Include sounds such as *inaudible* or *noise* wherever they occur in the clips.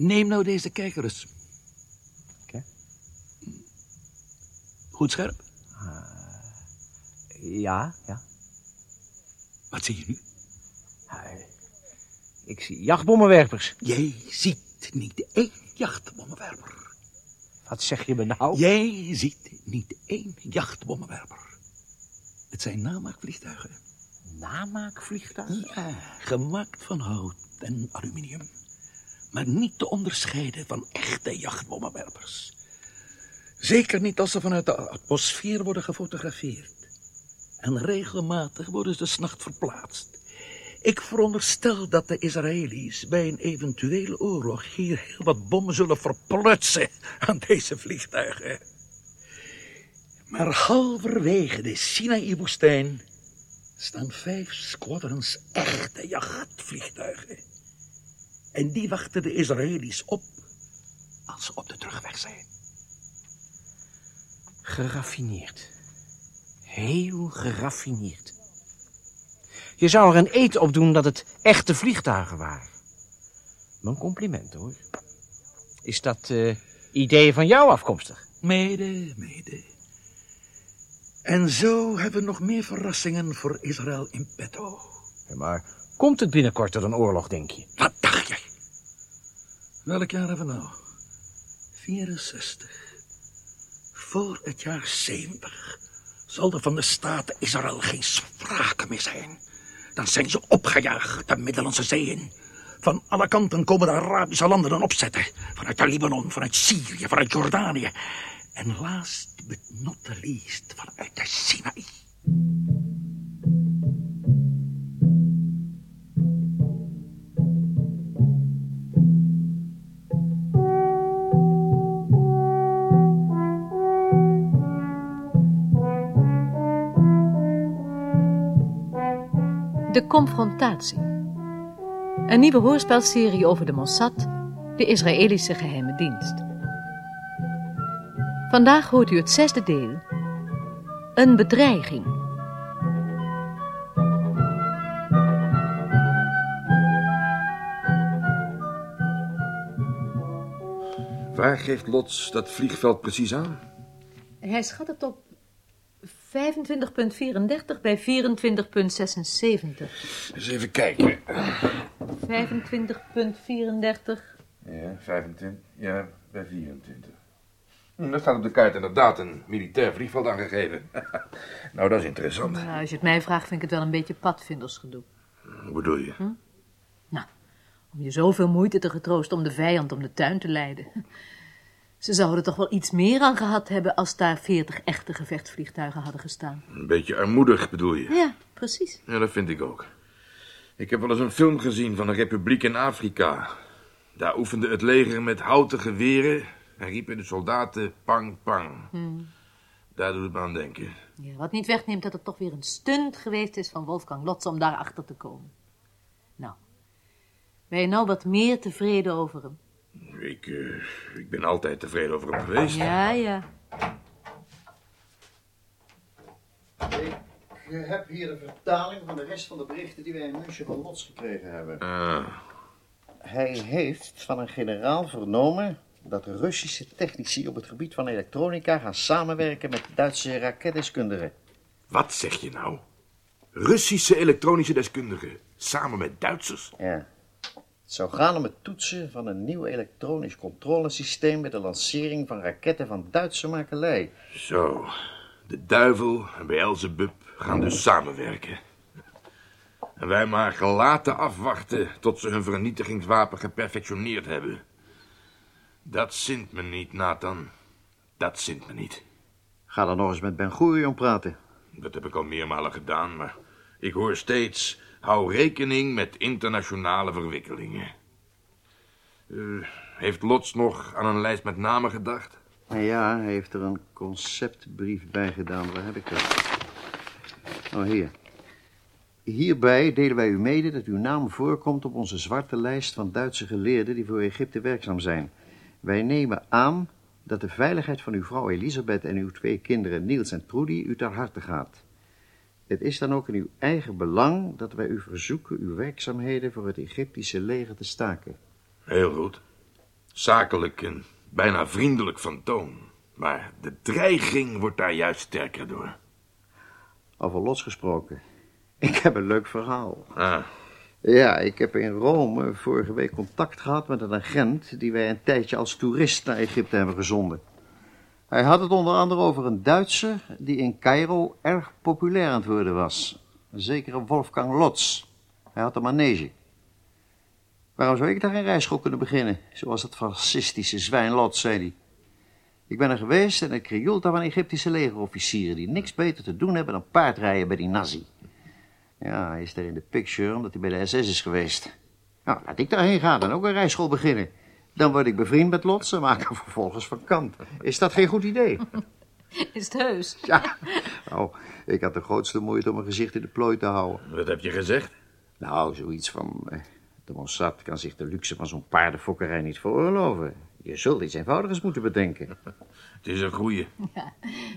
Neem nou deze kijker eens. Oké. Goed scherp. Ja, ja. Wat zie je nu? Ik zie jachtbommenwerpers. Jij ziet niet één jachtbommenwerper. Wat zeg je me nou? Jij ziet niet één jachtbommenwerper. Het zijn namaakvliegtuigen. Namaakvliegtuigen? Ja, gemaakt van hout en aluminium. Maar niet te onderscheiden van echte jachtbommenwerpers. Zeker niet als ze vanuit de atmosfeer worden gefotografeerd. En regelmatig worden ze s'nacht verplaatst. Ik veronderstel dat de Israëli's bij een eventuele oorlog hier heel wat bommen zullen verprutsen aan deze vliegtuigen. Maar halverwege de Sinaï-woestijn staan vijf squadrons echte jachtvliegtuigen. En die wachten de Israëli's op als ze op de terugweg zijn. Geraffineerd. Heel geraffineerd. Je zou er een eet op doen dat het echte vliegtuigen waren. Mijn compliment, hoor. Is dat eh idee van jou afkomstig? Mede, mede. En zo hebben we nog meer verrassingen voor Israël in petto. Ja, maar komt het binnenkort tot een oorlog, denk je? Wat? Welk jaar hebben we nou? 64. Voor het jaar 70 zal er van de staten Israël geen sprake meer zijn. Dan zijn ze opgejaagd de Middellandse Zee in. Van alle kanten komen de Arabische landen dan opzetten. Vanuit de Libanon, vanuit Syrië, vanuit Jordanië. En last but not the least, vanuit de Sinaï. De confrontatie. Een nieuwe hoorspelserie over de Mossad, de Israëlische geheime dienst. Vandaag hoort u het zesde deel. Een bedreiging. Waar geeft Lots dat vliegveld precies aan? Hij schat het op 25.34 bij 24.76. Eens even kijken. 25.34. Ja, 25. Ja, bij 24. Hm, Daar staat op de kaart inderdaad een militair vliegveld aangegeven. *laughs* nou, dat is interessant. Nou, als je het mij vraagt, vind ik het wel een beetje padvindersgedoe. Hoe bedoel je? Nou, om je zoveel moeite te getroosten om de vijand om de tuin te leiden. Ze zouden er toch wel iets meer aan gehad hebben als daar veertig echte gevechtsvliegtuigen hadden gestaan. Een beetje armoedig bedoel je? Ja, precies. Ja, dat vind ik ook. Ik heb wel eens een film gezien van een republiek in Afrika. Daar oefende het leger met houten geweren en riepen de soldaten pang pang. Daar doet het me aan denken. Ja, wat niet wegneemt dat het toch weer een stunt geweest is van Wolfgang Lotz om daarachter te komen. Nou, ben je nou wat meer tevreden over hem? Ik, eh, ik ben altijd tevreden over hem geweest. Ja, ja. Ik heb hier de vertaling van de rest van de berichten die wij in München van Lots gekregen hebben. Ah, Hij heeft van een generaal vernomen dat Russische technici op het gebied van elektronica gaan samenwerken met Duitse raketdeskundigen. wat zeg je nou? Russische elektronische deskundigen, samen met Duitsers? Ja. Het zou gaan om het toetsen van een nieuw elektronisch controlesysteem bij de lancering van raketten van Duitse makelij. Zo, de duivel en Beelzebub gaan dus samenwerken. En wij maar gelaten afwachten tot ze hun vernietigingswapen geperfectioneerd hebben. Dat zint me niet, Nathan. Dat zint me niet. Ga dan nog eens met Ben Gurion praten. Dat heb ik al meermalen gedaan, maar ik hoor steeds... hou rekening met internationale verwikkelingen. Eh, heeft Lots nog aan een lijst met namen gedacht? Ja, hij heeft er een conceptbrief bij gedaan. Waar heb ik dat? Oh, hier. Hierbij delen wij u mede dat uw naam voorkomt op onze zwarte lijst van Duitse geleerden die voor Egypte werkzaam zijn. Wij nemen aan dat de veiligheid van uw vrouw Elisabeth en uw twee kinderen Niels en Trudy u ter harte gaat. Het is dan ook in uw eigen belang dat wij u verzoeken uw werkzaamheden voor het Egyptische leger te staken. Heel goed. Zakelijk en bijna vriendelijk van toon. Maar de dreiging wordt daar juist sterker door. Over Lots gesproken. *laughs* Ik heb een leuk verhaal. Ah, Ja, ik heb in Rome vorige week contact gehad met een agent... die wij een tijdje als toerist naar Egypte hebben gezonden. Hij had het onder andere over een Duitser... die in Cairo erg populair aan het worden was. Een zekere Wolfgang Lotz. Hij had een manege. Waarom zou ik daar een rijschool kunnen beginnen? Zoals dat fascistische zwijn Lotz, zei hij. Ik ben er geweest en ik krioelt daar van Egyptische legerofficieren... die niks beter te doen hebben dan paardrijden bij die nazi. Ja, hij is daar in de picture omdat hij bij de SS is geweest. Nou, laat ik daarheen gaan en ook een rijschool beginnen. Dan word ik bevriend met Lots en maak hem vervolgens van kant. Is dat geen goed idee? *laughs* Is het heus? Ja. Nou, ik had de grootste moeite om mijn gezicht in de plooi te houden. wat heb je gezegd? Nou, zoiets van... eh, De Mossad kan zich de luxe van zo'n paardenfokkerij niet veroorloven. Je zult iets eenvoudigers moeten bedenken. *laughs* Het is een goeie.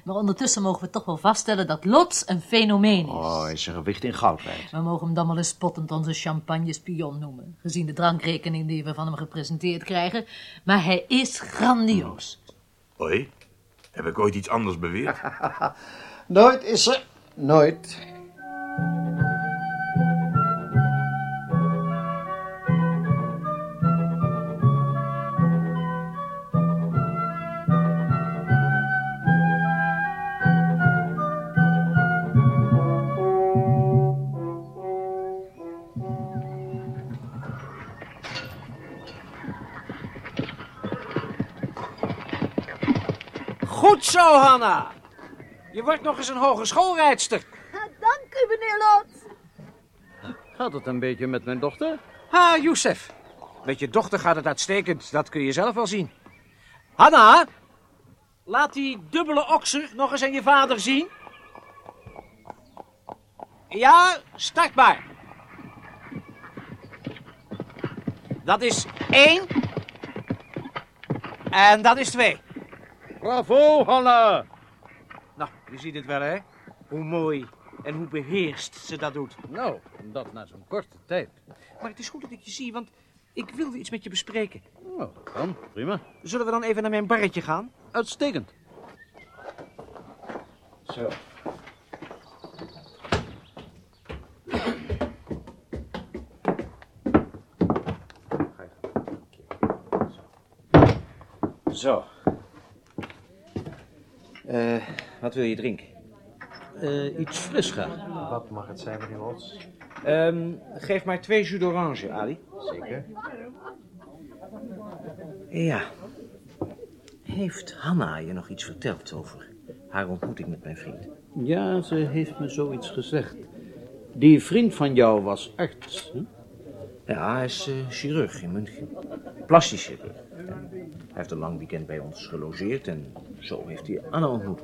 Maar ondertussen mogen we toch wel vaststellen dat Lots een fenomeen is. Oh, is zijn gewicht in goud waard. We mogen hem dan wel eens spottend onze champagne-spion noemen. Gezien de drankrekening die we van hem gepresenteerd krijgen. Maar hij is grandioos. Hoi, heb ik ooit iets anders beweerd? *laughs* Nooit is er... Nooit. Goed zo, Hanna. Je wordt nog eens een hogeschoolrijdster. Dank u, meneer Lot. Gaat het een beetje met mijn dochter? Ha, Youssef. Met je dochter gaat het uitstekend. Dat kun je zelf wel zien. Hanna, laat die dubbele okser nog eens aan je vader zien. Ja, start maar. Dat is één. En dat is twee. Bravo, Hanna! Nou, je ziet het wel, hè? Hoe mooi en hoe beheerst ze dat doet. Nou, dat na zo'n korte tijd. Maar het is goed dat ik je zie, want ik wilde iets met je bespreken. Nou, kan, prima. Zullen we dan even naar mijn barretje gaan? Uitstekend. Zo. Zo. Eh, wat wil je drinken? Eh, iets fris graag. Wat mag het zijn, meneer Lots? Ehm, geef maar twee jus d'orange, Ali. Zeker. Ja. Heeft Hanna je nog iets verteld over haar ontmoeting met mijn vriend? Ja, ze heeft me zoiets gezegd. Die vriend van jou was arts. Hè? Ja, hij is eh, chirurg in München. Plastisch chirurg. Hij heeft een lang weekend bij ons gelogeerd en zo heeft hij Anna ontmoet.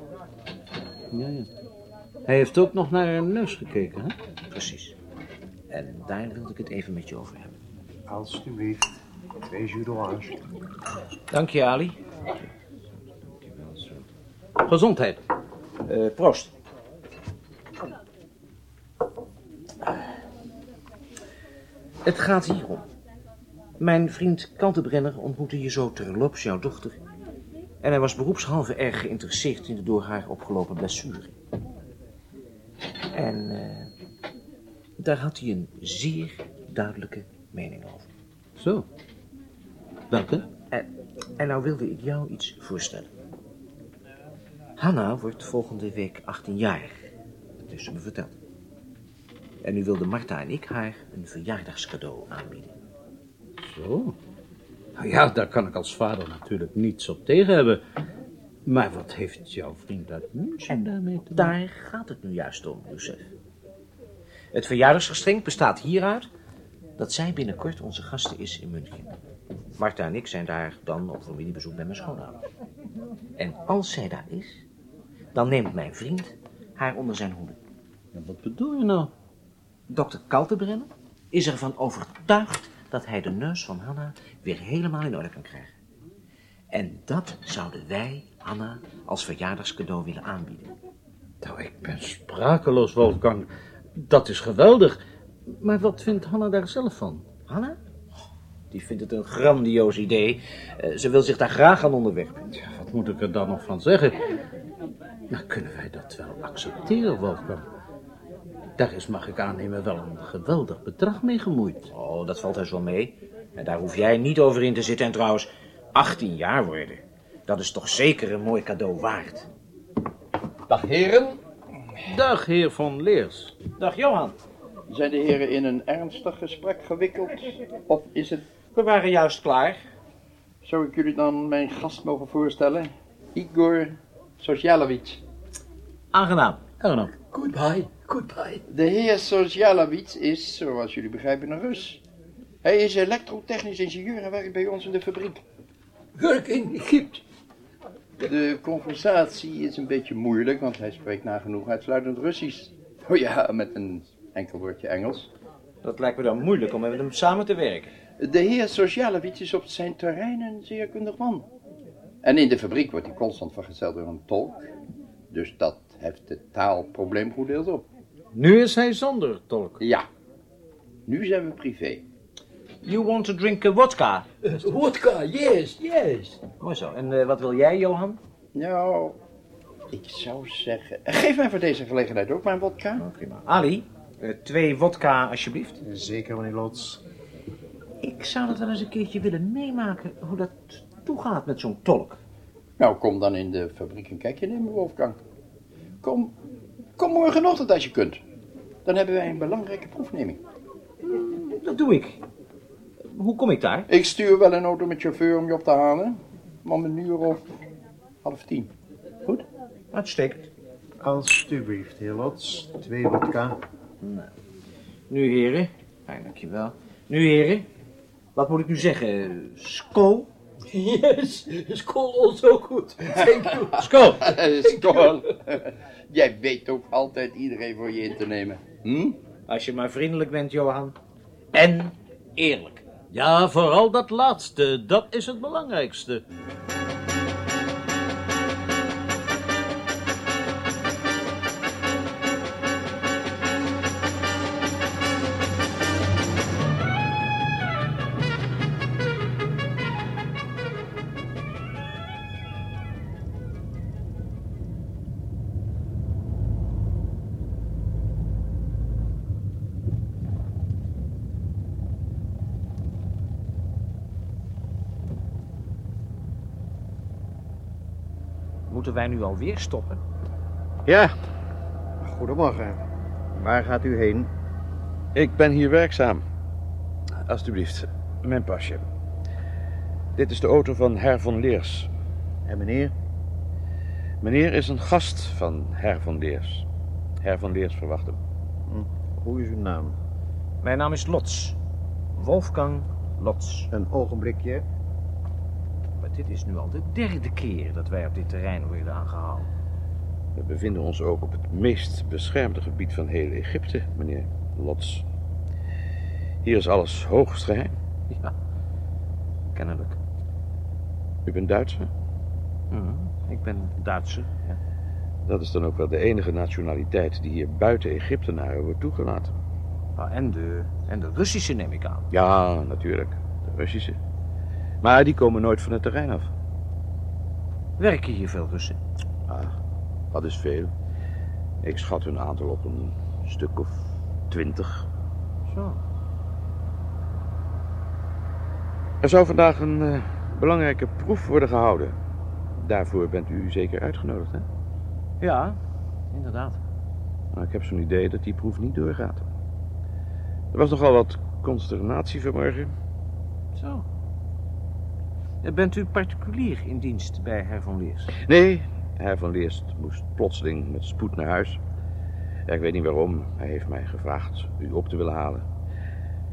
Ja, ja. Hij heeft ook nog naar haar neus gekeken, hè? Precies. En daar wilde ik het even met je over hebben. Alsjeblieft. Twee jus d'orange. Dank je, Ali. Gezondheid. Eh, proost. Het gaat hierom. Mijn vriend Kaltenbrenner ontmoette je zo terloops jouw dochter. En hij was beroepshalve erg geïnteresseerd in de door haar opgelopen blessure. En eh, daar had hij een zeer duidelijke mening over. Zo. Welke? En, en nou wilde ik jou iets voorstellen. Hanna wordt volgende week 18 jaar. Dat heeft ze me verteld. En nu wilden Marta en ik haar een verjaardagscadeau aanbieden. Zo. Nou ja, daar kan ik als vader natuurlijk niets op tegen hebben. Maar wat heeft jouw vriend uit München daarmee te maken? Daar gaat het nu juist om, Youssef. Het verjaardagsgeschenk bestaat hieruit dat zij binnenkort onze gasten is in München. Marta en ik zijn daar dan op familiebezoek bij mijn schoonouders. En als zij daar is, dan neemt mijn vriend haar onder zijn hoede. Ja, wat bedoel je nou? Dokter Kaltenbrenner is ervan overtuigd dat hij de neus van Hanna weer helemaal in orde kan krijgen. En dat zouden wij Hanna als verjaardagscadeau willen aanbieden. Nou, ik ben sprakeloos, Wolfgang. Dat is geweldig. Maar wat vindt Hanna daar zelf van? Hanna? Die vindt het een grandioos idee. Eh, ze wil zich daar graag aan onderwerpen. Wat moet ik er dan nog van zeggen? Nou, kunnen wij dat wel accepteren, Wolfgang? Daar is, mag ik aannemen, wel een geweldig bedrag mee gemoeid. Oh, dat valt heus wel mee. En daar hoef jij niet over in te zitten. En trouwens, 18 jaar worden. Dat is toch zeker een mooi cadeau waard. Dag heren. Dag, heer van Leers. Dag Johan. Zijn de heren in een ernstig gesprek gewikkeld? Of is het... We waren juist klaar. Zou ik jullie dan mijn gast mogen voorstellen? Igor Sosjalovic. Aangenaam. Erno. Goodbye, goodbye. De heer Sosjalovic is, zoals jullie begrijpen, een Rus. Hij is elektrotechnisch ingenieur en werkt bij ons in de fabriek. Werk in Egypte. De conversatie is een beetje moeilijk, want hij spreekt nagenoeg uitsluitend Russisch. Oh ja, met een enkel woordje Engels. Dat lijkt me dan moeilijk om met hem samen te werken. De heer Sosjalovic is op zijn terrein een zeer kundig man. En in de fabriek wordt hij constant vergezeld door een tolk. Dus dat heft het taalprobleem goed deels op. Nu is hij zonder tolk. Ja, nu zijn we privé. You want to drink a vodka? Uh, *laughs* vodka, yes, yes. Mooi zo. En eh, wat wil jij, Johan? Nou, ik zou zeggen... *laughs* Geef mij voor deze gelegenheid ook mijn vodka. Oh, prima. Ali, eh, twee vodka alsjeblieft. Zeker, meneer Lots. Ik zou dat wel eens een keertje willen meemaken hoe dat toegaat met zo'n tolk. Nou, kom dan in de fabriek een kijkje nemen, Wolfgang. Kom, kom morgenochtend als je kunt. Dan hebben wij een belangrijke proefneming. Dat doe ik. Hoe kom ik daar? Ik stuur wel een auto met chauffeur om je op te halen. Om een uur of half tien. Goed? Uitstekend. Alsjeblieft, heer Lots. Twee vodka. Nu, heren. Fijn, dankjewel. Nu, heren. Wat moet ik nu zeggen? Sko? Yes, school also good. Thank you. *laughs* Sko! Skål. *laughs* Jij weet ook altijd iedereen voor je in te nemen. Hm? Als je maar vriendelijk bent, Johan. En eerlijk. Ja, vooral dat laatste, dat is het belangrijkste. Moeten wij nu alweer stoppen? Ja. Goedemorgen. Waar gaat u heen? Ik ben hier werkzaam. Alsjeblieft, mijn pasje. Dit is de auto van Her van Leers. En meneer? Meneer is een gast van Her van Leers. Her van Leers verwacht hem. Hoe is uw naam? Mijn naam is Lots. Wolfgang Lots. Een ogenblikje. Maar dit is nu al de derde keer dat wij op dit terrein worden aangehouden. We bevinden ons ook op het meest beschermde gebied van heel Egypte, meneer Lots. Hier is alles hoogst geheim. Ja, kennelijk. U bent Duitser? Mhm, Ik ben Duitser. Ja. Dat is dan ook wel de enige nationaliteit die hier buiten Egyptenaren wordt toegelaten. Ah, en, de, en de Russische neem ik aan. Ja, natuurlijk. De Russische. Maar die komen nooit van het terrein af. Werken hier veel Russen? Ah, dat is veel. Ik schat hun aantal op een stuk of twintig. Zo. Er zou vandaag een eh, belangrijke proef worden gehouden. Daarvoor bent u zeker uitgenodigd, hè? Ja, inderdaad. Maar ik heb zo'n idee dat die proef niet doorgaat. Er was nogal wat consternatie vanmorgen. Zo. Bent u particulier in dienst bij Herr van Leers? Nee, hij van Leerst moest plotseling met spoed naar huis. Ja, ik weet niet waarom. Hij heeft mij gevraagd u op te willen halen.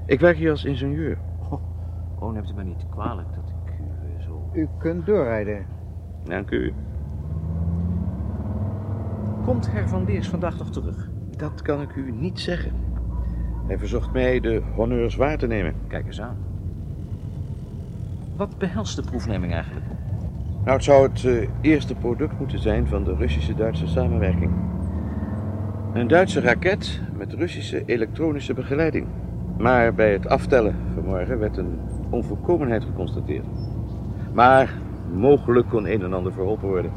Ik werk hier als ingenieur. Oh, neemt u me niet kwalijk dat ik u eh, zo... U kunt doorrijden. Dank u. Komt Herr van Leers vandaag nog terug? Dat kan ik u niet zeggen. Hij verzocht mij de honneurs waar te nemen. Kijk eens aan. Wat behelst de proefneming eigenlijk? Nou, het zou het eh, eerste product moeten zijn van de Russische-Duitse samenwerking. Een Duitse raket met Russische elektronische begeleiding. Maar bij het aftellen vanmorgen werd een onvolkomenheid geconstateerd. Maar mogelijk kon een en ander verholpen worden.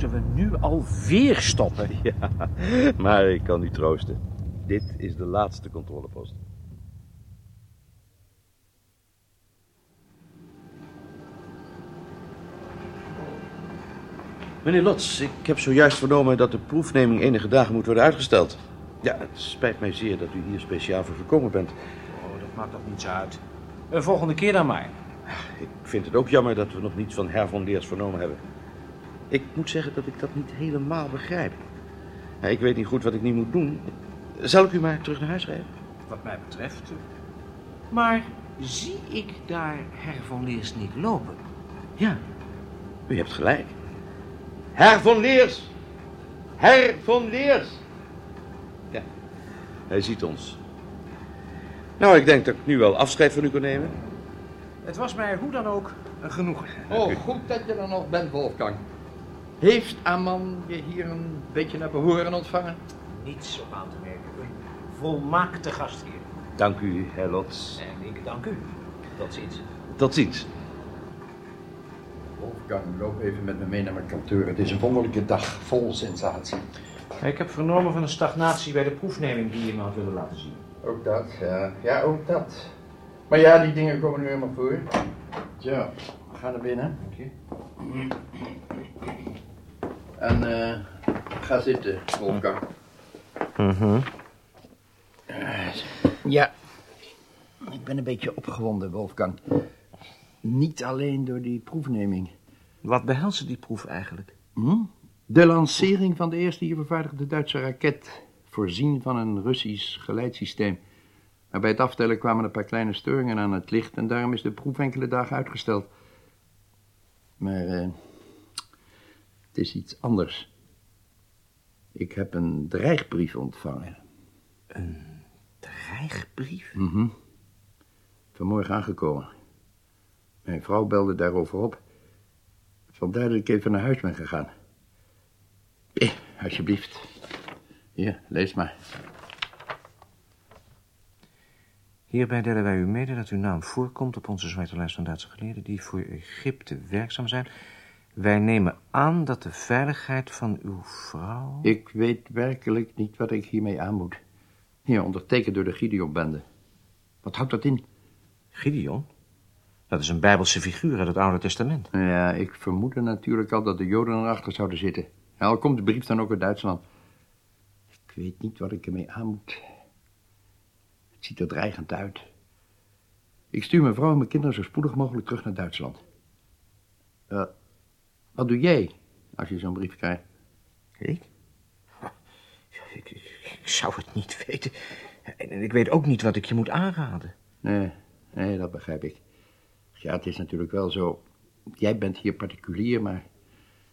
Moeten we nu alweer stoppen? *laughs* Ja, maar ik kan u troosten. Dit is de laatste controlepost. Meneer Lots, ik heb zojuist vernomen dat de proefneming enige dagen moet worden uitgesteld. Ja, het spijt mij zeer dat u hier speciaal voor gekomen bent. Oh, dat maakt toch niets uit. Een volgende keer dan maar. Ik vind het ook jammer dat we nog niets van Herr von Leers vernomen hebben. Ik moet zeggen dat ik dat niet helemaal begrijp. Ja, ik weet niet goed wat ik nu moet doen. Zal ik u maar terug naar huis rijden? Wat mij betreft. Maar zie ik daar Herr van Leers niet lopen? Ja, u hebt gelijk. Herr von Leers! Herr von Leers! Ja, hij ziet ons. Nou, ik denk dat ik nu wel afscheid van u kan nemen. Het was mij hoe dan ook een genoegen. Oh, goed dat je er nog bent, Wolfgang. Heeft Aman je hier een beetje naar behoren ontvangen? Niets op aan te merken. Een volmaakte gastheer. Dank u, Herr Lots. En ik dank u. Tot ziens. Tot ziens. Wolfgang, loop even met me mee naar mijn kantoor. Het is een wonderlijke dag, vol sensatie. Ik heb vernomen van een stagnatie bij de proefneming die je me had willen laten zien. Ook dat, ja. Ja, ook dat. Maar ja, die dingen komen nu helemaal voor. Zo, we gaan naar binnen. Dank je. En eh, ga zitten, Wolfgang. Mhm. Ja, ik ben een beetje opgewonden, Wolfgang. Niet alleen door die proefneming. Wat behelst die proef eigenlijk? Hm? De lancering van de eerste hier vervaardigde Duitse raket, voorzien van een Russisch geleidssysteem. Maar bij het aftellen kwamen een paar kleine storingen aan het licht en daarom is de proef enkele dagen uitgesteld. Maar eh, het is iets anders. Ik heb een dreigbrief ontvangen. Dreigbrief? Mhm. Vanmorgen aangekomen. Mijn vrouw belde daarover op. Vandaar dat ik even naar huis ben gegaan. Eh, alsjeblieft. Hier, lees maar. Hierbij delen wij u mede dat uw naam voorkomt op onze zwarte lijst van Duitse geleerden die voor Egypte werkzaam zijn. Wij nemen aan dat de veiligheid van uw vrouw... Ik weet werkelijk niet wat ik hiermee aan moet. Hier, ondertekend door de Gideon-bende. Wat houdt dat in? Gideon? Dat is een bijbelse figuur uit het Oude Testament. Ja, ik vermoedde natuurlijk al dat de Joden erachter zouden zitten. Al komt de brief dan ook uit Duitsland. Ik weet niet wat ik ermee aan moet. Het ziet er dreigend uit. Ik stuur mijn vrouw en mijn kinderen zo spoedig mogelijk terug naar Duitsland. Eh, wat doe jij als je zo'n brief krijgt? Ik? Ik, zou het niet weten. En ik weet ook niet wat ik je moet aanraden. Nee, nee, dat begrijp ik. Ja, het is natuurlijk wel zo. Jij bent hier particulier, maar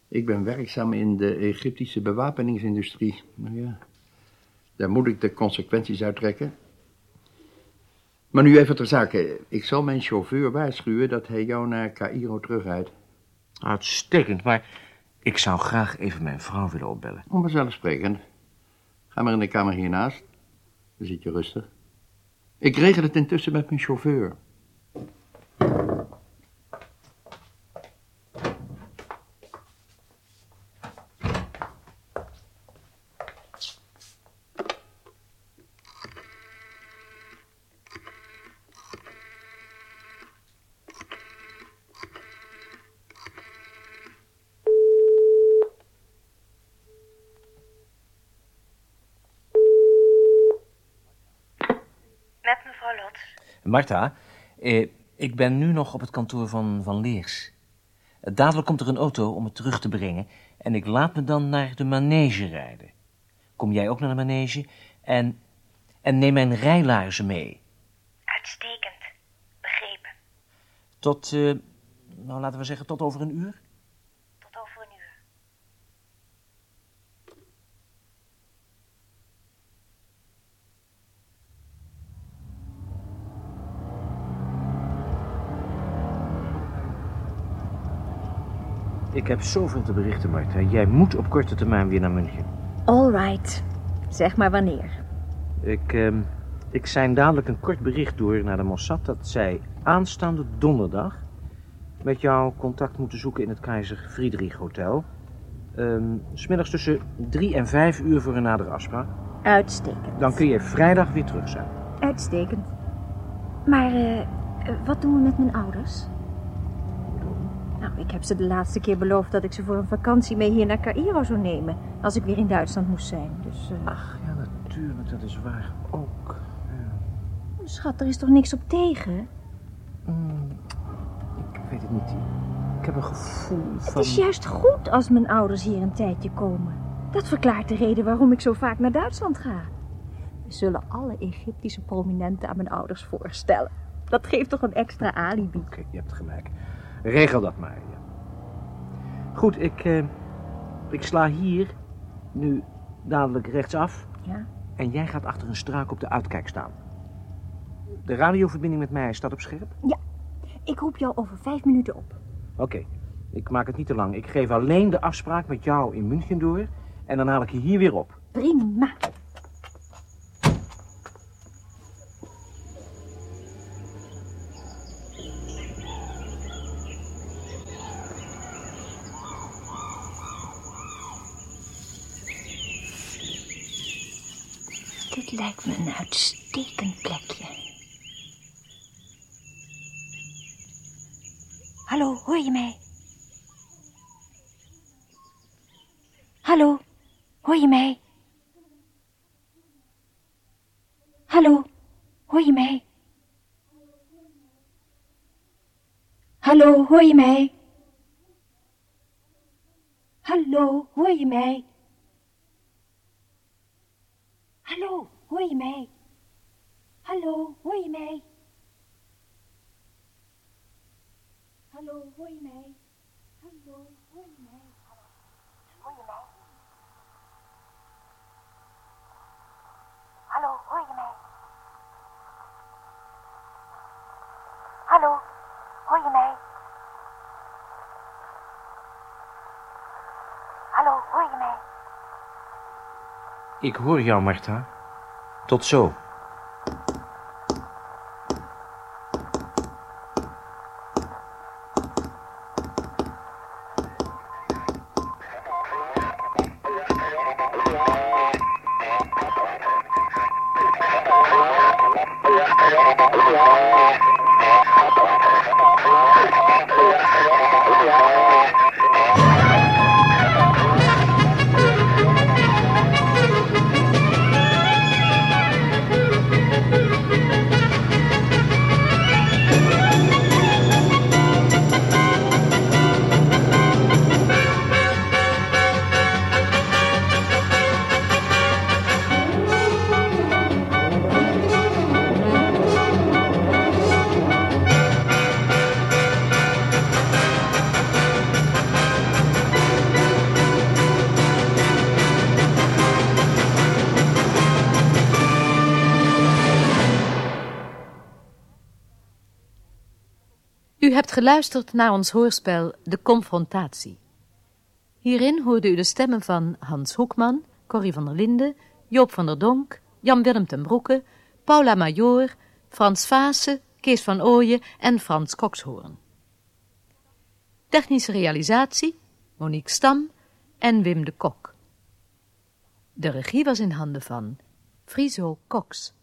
ik ben werkzaam in de Egyptische bewapeningsindustrie. Nou ja, daar moet ik de consequenties uit trekken. Maar nu even ter zake. Ik zal mijn chauffeur waarschuwen dat hij jou naar Cairo terugrijdt. Uitstekend, maar ik zou graag even mijn vrouw willen opbellen. Onvanzelfsprekend. Ga maar in de kamer hiernaast. Dan zit je rustig. Ik regel het intussen met mijn chauffeur. Met mevrouw Lots. Marta, eh, ik ben nu nog op het kantoor van Van Leers. Dadelijk komt er een auto om het terug te brengen en ik laat me dan naar de manege rijden. Kom jij ook naar de manege en, en neem mijn rijlaarzen mee. Uitstekend. Begrepen. Tot, eh, nou laten we zeggen tot over een uur. Tot over een uur. Ik heb zoveel te berichten, Marta. Jij moet op korte termijn weer naar München. All right. Zeg maar wanneer. Ik, ehm, ik zijn dadelijk een kort bericht door naar de Mossad dat zij aanstaande donderdag met jou contact moeten zoeken in het Keizer Friedrich Hotel. 's smiddags tussen drie en vijf uur voor een nadere afspraak. Uitstekend. Dan kun je vrijdag weer terug zijn. Uitstekend. Maar eh, wat doen we met mijn ouders? Nou, ik heb ze de laatste keer beloofd dat ik ze voor een vakantie mee hier naar Cairo zou nemen. Als ik weer in Duitsland moest zijn. Dus, eh, Ach ja, natuurlijk, dat is waar ook. Schat, er is toch niks op tegen? Mm, ik weet het niet. Ik heb een gevoel van... Het is juist goed als mijn ouders hier een tijdje komen. Dat verklaart de reden waarom ik zo vaak naar Duitsland ga. We zullen alle Egyptische prominenten aan mijn ouders voorstellen. Dat geeft toch een extra alibi. Oké, je hebt gelijk. Regel dat maar. ja. Goed, ik, eh, ik sla hier nu dadelijk rechtsaf. Ja? En jij gaat achter een struik op de uitkijk staan. De radioverbinding met mij staat op scherp? Ja. Ik roep jou over vijf minuten op. Oké, ik maak het niet te lang. Ik geef alleen de afspraak met jou in München door. En dan haal ik je hier weer op. Prima. Dit lijkt me een uitstekend plekje. Hallo, hoor je mij? Hallo, hoor je mij? Hallo, hoor je mij? Hallo, hoor je mij? Hallo, hoor je mij? Hallo, hoor je mij? Hallo, hoor je mij? Hallo, hoor je mij? Hallo, hoor je mij? Hallo, hoor je mij? Hallo, hoor je mij? Hallo, hoor je mij? Ik hoor jou, Marta. Tot zo. U hebt geluisterd naar ons hoorspel De Confrontatie. Hierin hoorde u de stemmen van Hans Hoekman, Corrie van der Linden, Joop van der Donk, Jan-Willem ten Broeke, Paula Major, Frans Vaassen, Kees van Ooyen en Frans Kokshoorn. Technische realisatie, Monique Stam en Wim de Kok. De regie was in handen van Friso Cox.